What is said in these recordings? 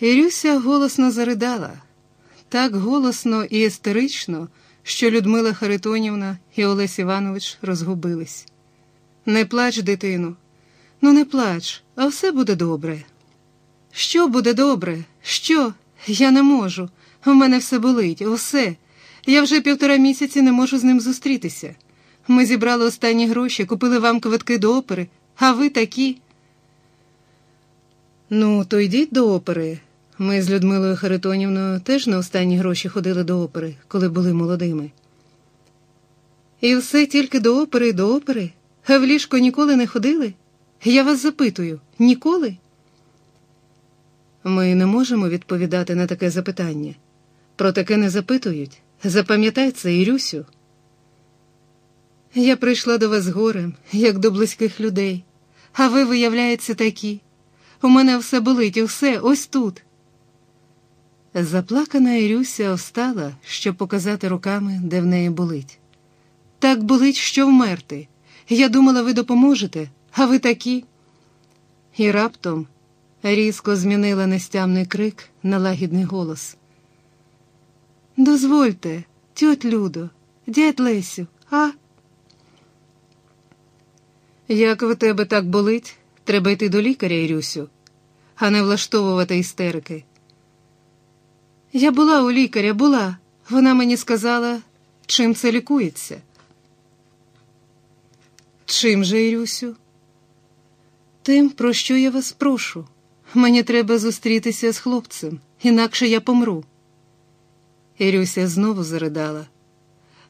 Ірюся голосно заридала, так голосно і естерично, що Людмила Харитонівна і Олесь Іванович розгубились. Не плач, дитину, ну не плач, а все буде добре. Що буде добре? Що? Я не можу. У мене все болить, усе. Я вже півтора місяці не можу з ним зустрітися. Ми зібрали останні гроші, купили вам квитки до опери, а ви такі. Ну, то йдіть до опери. Ми з Людмилою Харитонівною теж на останні гроші ходили до опери, коли були молодими. І все тільки до опери до опери. А в ліжко ніколи не ходили? Я вас запитую, ніколи? Ми не можемо відповідати на таке запитання. Про таке не запитують. Запам'ятай це, Ірюсю. Я прийшла до вас горем, як до близьких людей, а ви, виявляється, такі. У мене все болить, усе ось тут. Заплакана Ірюся встала, щоб показати руками, де в неї болить. Так болить, що вмерти. Я думала, ви допоможете, а ви такі. І раптом різко змінила нестямний крик на лагідний голос. Дозвольте, тьоть Людо, дядь Лесю, а? Як в тебе так болить, треба йти до лікаря, Ірюсю, а не влаштовувати істерики. Я була у лікаря, була. Вона мені сказала, чим це лікується. Чим же, Ірюсю? Тим, про що я вас прошу. Мені треба зустрітися з хлопцем, інакше я помру. Ірюся знову заридала.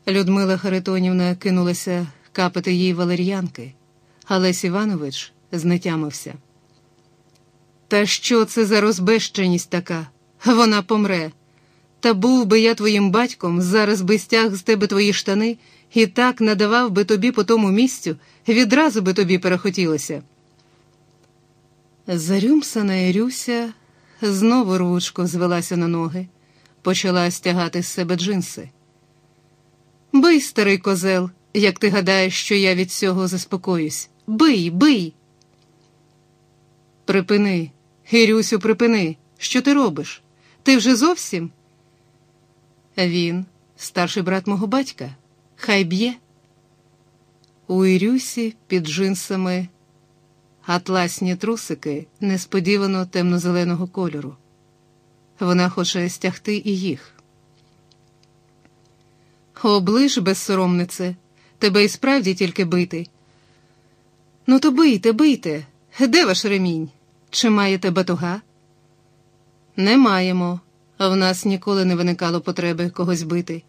Людмила Харитонівна кинулася капати їй валер'янки, а Лесь Іванович знетямився. Та що це за розбещеність така? Вона помре. Та був би я твоїм батьком, зараз би стяг з тебе твої штани і так надавав би тобі по тому місцю, відразу би тобі перехотілося. Зарюмсана Ірюся знову рвучко звелася на ноги, почала стягати з себе джинси. Бий, старий козел, як ти гадаєш, що я від цього заспокоюсь. Бий, бий. Припини, Ірюсю, припини. Що ти робиш? Ти вже зовсім? Він, старший брат мого батька, хай б'є. У Ірюсі під джинсами атласні трусики несподівано темно-зеленого кольору. Вона хоче стягти і їх. Оближ, безсоромнице, тебе і справді тільки бити. Ну, то бийте, бийте. Де ваш ремінь? Чи маєте батога? Не маємо, в нас ніколи не виникало потреби когось бити.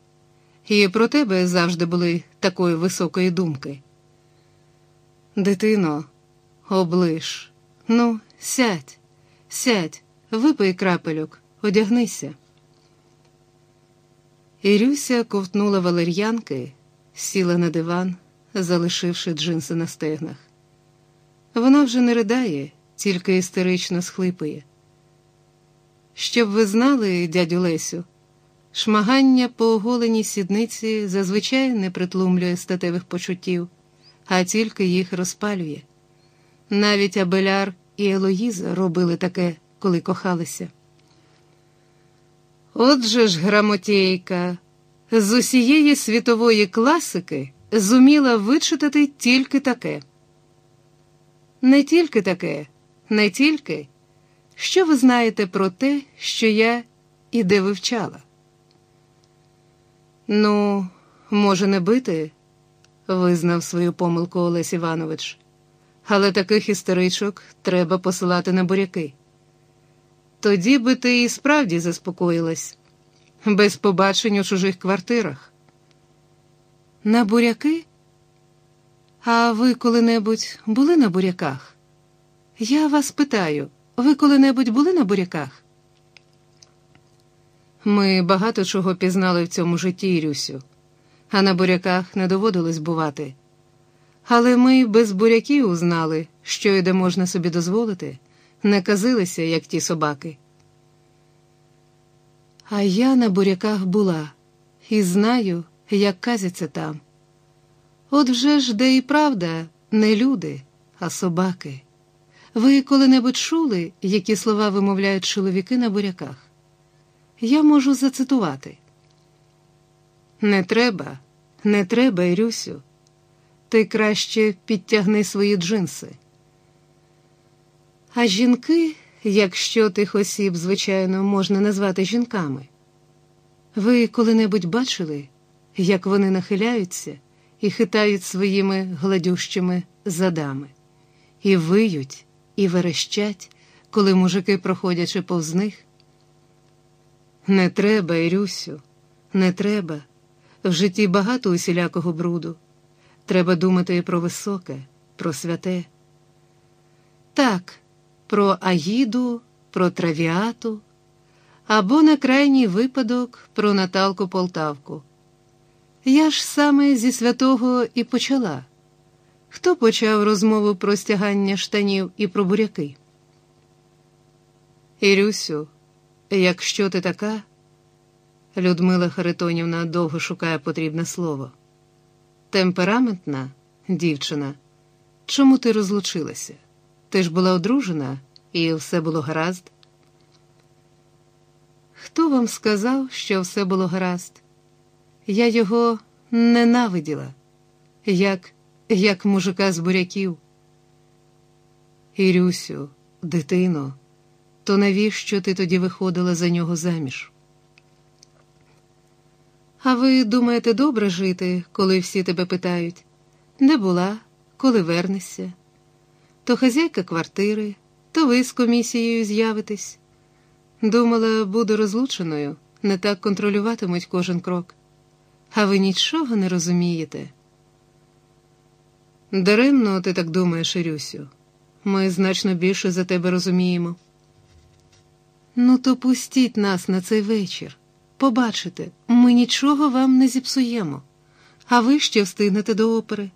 І про тебе завжди були такої високої думки. Дитино, оближ, ну, сядь, сядь, випий крапельок, одягнися. Ірюся ковтнула валер'янки, сіла на диван, залишивши джинси на стегнах. Вона вже не ридає, тільки істерично схлипує. Щоб ви знали, дядю Лесю, шмагання по оголеній сідниці зазвичай не притлумлює статевих почуттів, а тільки їх розпалює. Навіть Абеляр і Елоїза робили таке, коли кохалися. Отже ж, грамотєйка, з усієї світової класики зуміла вичитати тільки таке. Не тільки таке, не тільки. Що ви знаєте про те, що я і де вивчала? Ну, може, не бити, визнав свою помилку Олесь Іванович, але таких істеричок треба посилати на буряки. Тоді би ти і справді заспокоїлась, без побачень у чужих квартирах. На буряки? А ви коли-небудь були на буряках? Я вас питаю. Ви коли-небудь були на буряках? Ми багато чого пізнали в цьому житті, Ірюсю, а на буряках не доводилось бувати. Але ми без буряків узнали, що і де можна собі дозволити, не казилися, як ті собаки. А я на буряках була і знаю, як казяться там. От вже ж де і правда, не люди, а собаки Ви коли-небудь чули, які слова вимовляють чоловіки на буряках? Я можу зацитувати. Не треба, не треба, Ірюсю. Ти краще підтягни свої джинси. А жінки, якщо тих осіб, звичайно, можна назвати жінками. Ви коли-небудь бачили, як вони нахиляються і хитають своїми гладющими задами, і виють, і верещать, коли мужики, проходячи повз них? Не треба, Ірюсю, не треба. В житті багато усілякого бруду. Треба думати і про високе, про святе. Так, про Аїду, про травіату або на крайній випадок про Наталку Полтавку. Я ж саме зі святого і почала. Хто почав розмову про стягання штанів і про буряки? Ірюсю, якщо ти така, Людмила Харитонівна довго шукає потрібне слово. Темпераментна дівчина, чому ти розлучилася? Ти ж була одружена і все було гаразд. Хто вам сказав, що все було гаразд? Я його ненавиділа, як як мужика з буряків. Ірюсю, дитино, то навіщо ти тоді виходила за нього заміж? А ви думаєте добре жити, коли всі тебе питають, де була, коли вернешся? То хазяйка квартири, то ви з комісією з'явитесь. Думала, буду розлученою, не так контролюватимуть кожен крок. А ви нічого не розумієте. Даремно ти так думаєш, Ірюсю. Ми значно більше за тебе розуміємо. Ну, то пустіть нас на цей вечір. Побачите, ми нічого вам не зіпсуємо, а ви ще встигнете до опери.